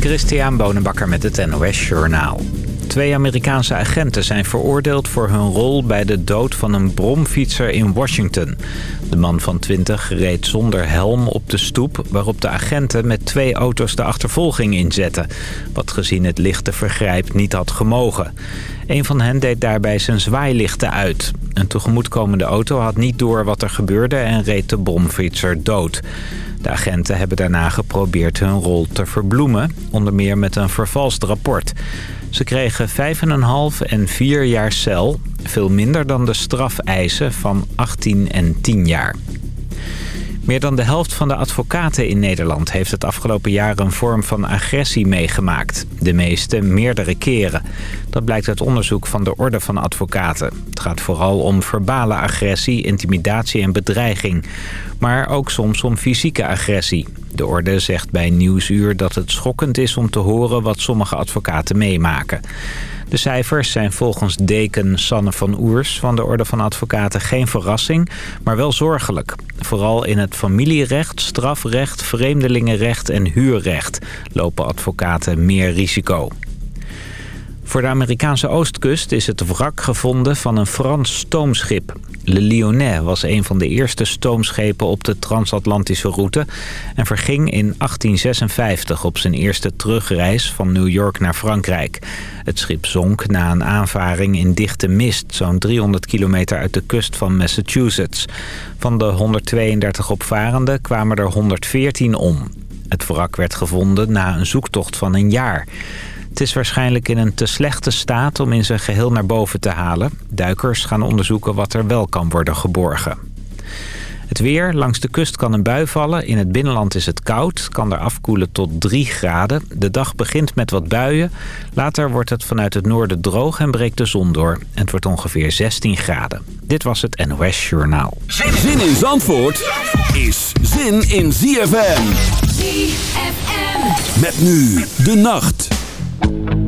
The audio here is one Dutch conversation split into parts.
Christian Bonenbakker met het NOS Journaal. Twee Amerikaanse agenten zijn veroordeeld voor hun rol bij de dood van een bromfietser in Washington. De man van 20 reed zonder helm op de stoep... waarop de agenten met twee auto's de achtervolging inzetten... wat gezien het lichte vergrijp niet had gemogen. Een van hen deed daarbij zijn zwaailichten uit. Een tegemoetkomende auto had niet door wat er gebeurde... en reed de bromfietser dood. De agenten hebben daarna geprobeerd hun rol te verbloemen, onder meer met een vervalst rapport. Ze kregen 5,5 en 4 jaar cel, veel minder dan de strafeisen van 18 en 10 jaar. Meer dan de helft van de advocaten in Nederland heeft het afgelopen jaar een vorm van agressie meegemaakt. De meeste meerdere keren. Dat blijkt uit onderzoek van de Orde van Advocaten. Het gaat vooral om verbale agressie, intimidatie en bedreiging. Maar ook soms om fysieke agressie. De Orde zegt bij Nieuwsuur dat het schokkend is om te horen wat sommige advocaten meemaken. De cijfers zijn volgens deken Sanne van Oers van de Orde van Advocaten geen verrassing, maar wel zorgelijk. Vooral in het familierecht, strafrecht, vreemdelingenrecht en huurrecht lopen advocaten meer risico. Voor de Amerikaanse oostkust is het wrak gevonden van een Frans stoomschip. Le Lyonnais was een van de eerste stoomschepen op de transatlantische route... en verging in 1856 op zijn eerste terugreis van New York naar Frankrijk. Het schip zonk na een aanvaring in dichte mist... zo'n 300 kilometer uit de kust van Massachusetts. Van de 132 opvarenden kwamen er 114 om. Het wrak werd gevonden na een zoektocht van een jaar... Het is waarschijnlijk in een te slechte staat om in zijn geheel naar boven te halen. Duikers gaan onderzoeken wat er wel kan worden geborgen. Het weer. Langs de kust kan een bui vallen. In het binnenland is het koud. Kan er afkoelen tot 3 graden. De dag begint met wat buien. Later wordt het vanuit het noorden droog en breekt de zon door. En het wordt ongeveer 16 graden. Dit was het NOS Journaal. Zin in Zandvoort is zin in ZFM. ZFM. Met nu de nacht. you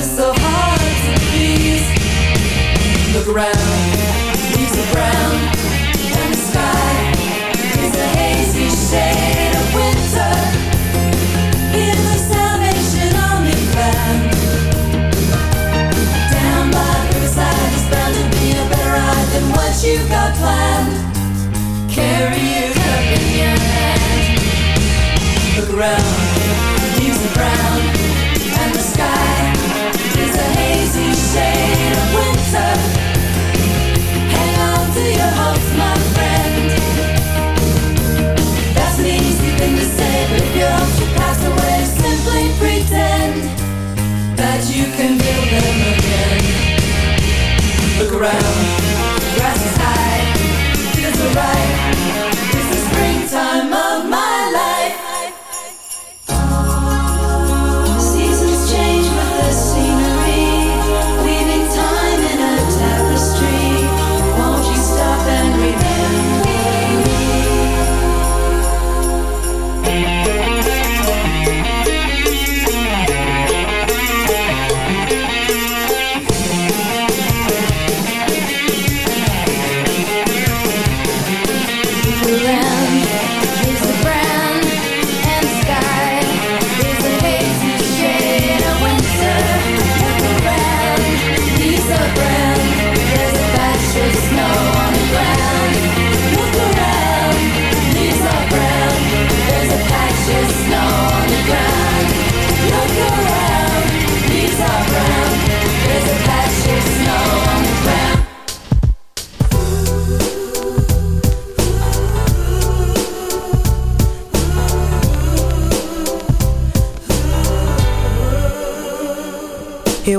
so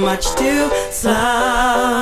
much too slow.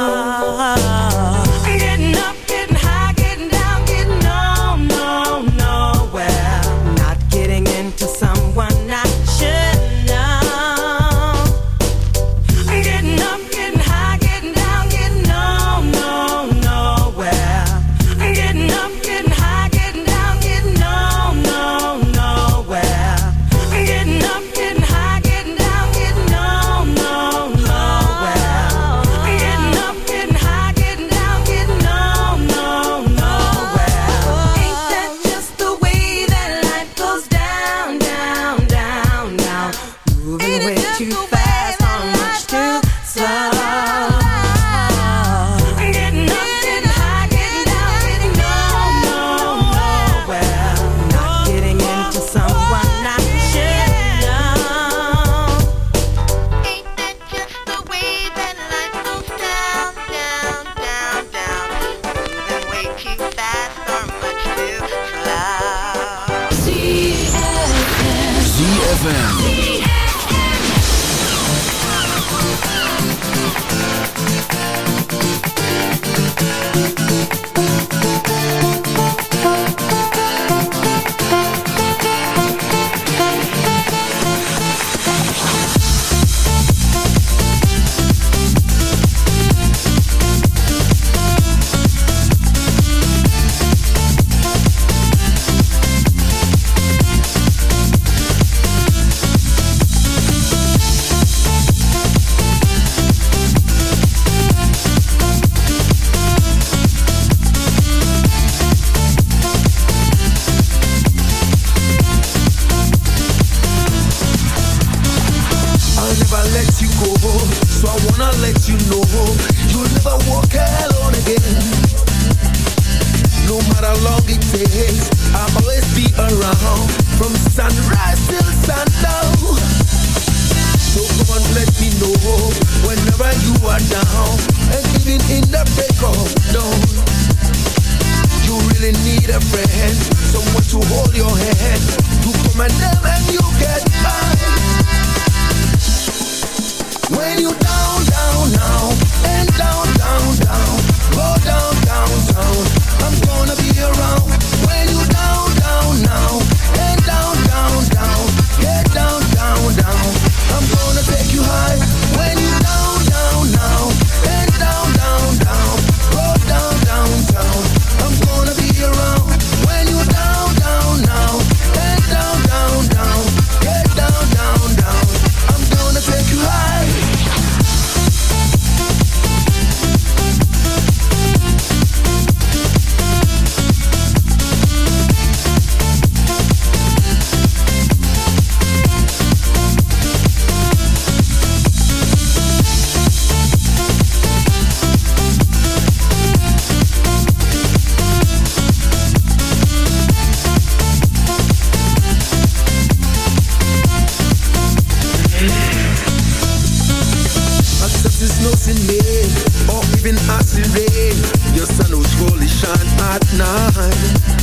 no sinning or even assuring. Your sun will surely shine at night.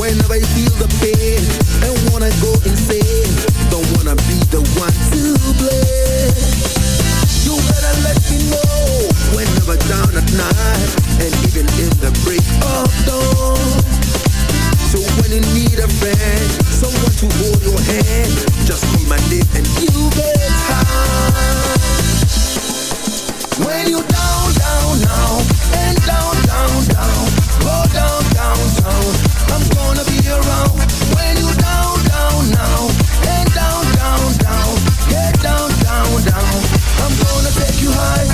Whenever you feel the pain and wanna go insane, don't wanna be the one to blame. You better let me know whenever down at night and even in the break of dawn. So when you need a friend, someone to hold your hand, just call my name and you'll get high. When you down, down, and down, down, down, go down, down, down. I'm gonna be around. When you down, down, now, and down, down, down, get down, down, down. I'm gonna take you high.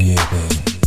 yeah, baby.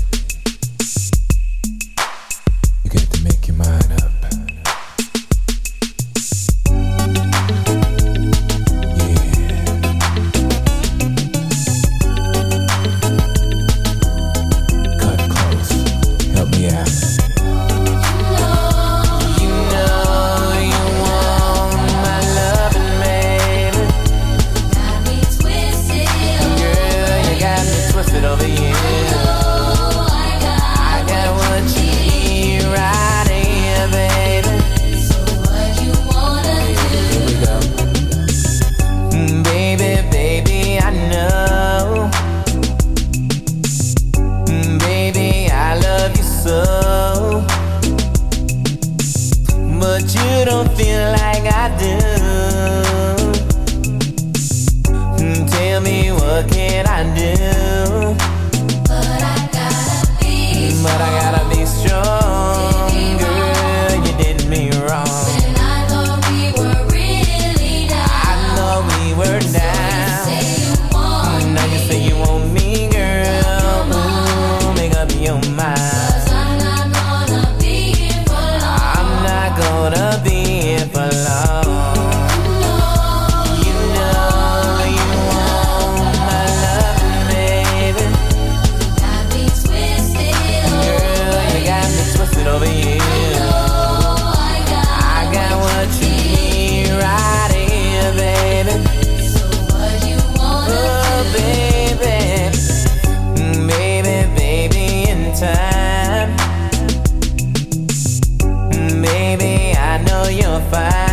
bye.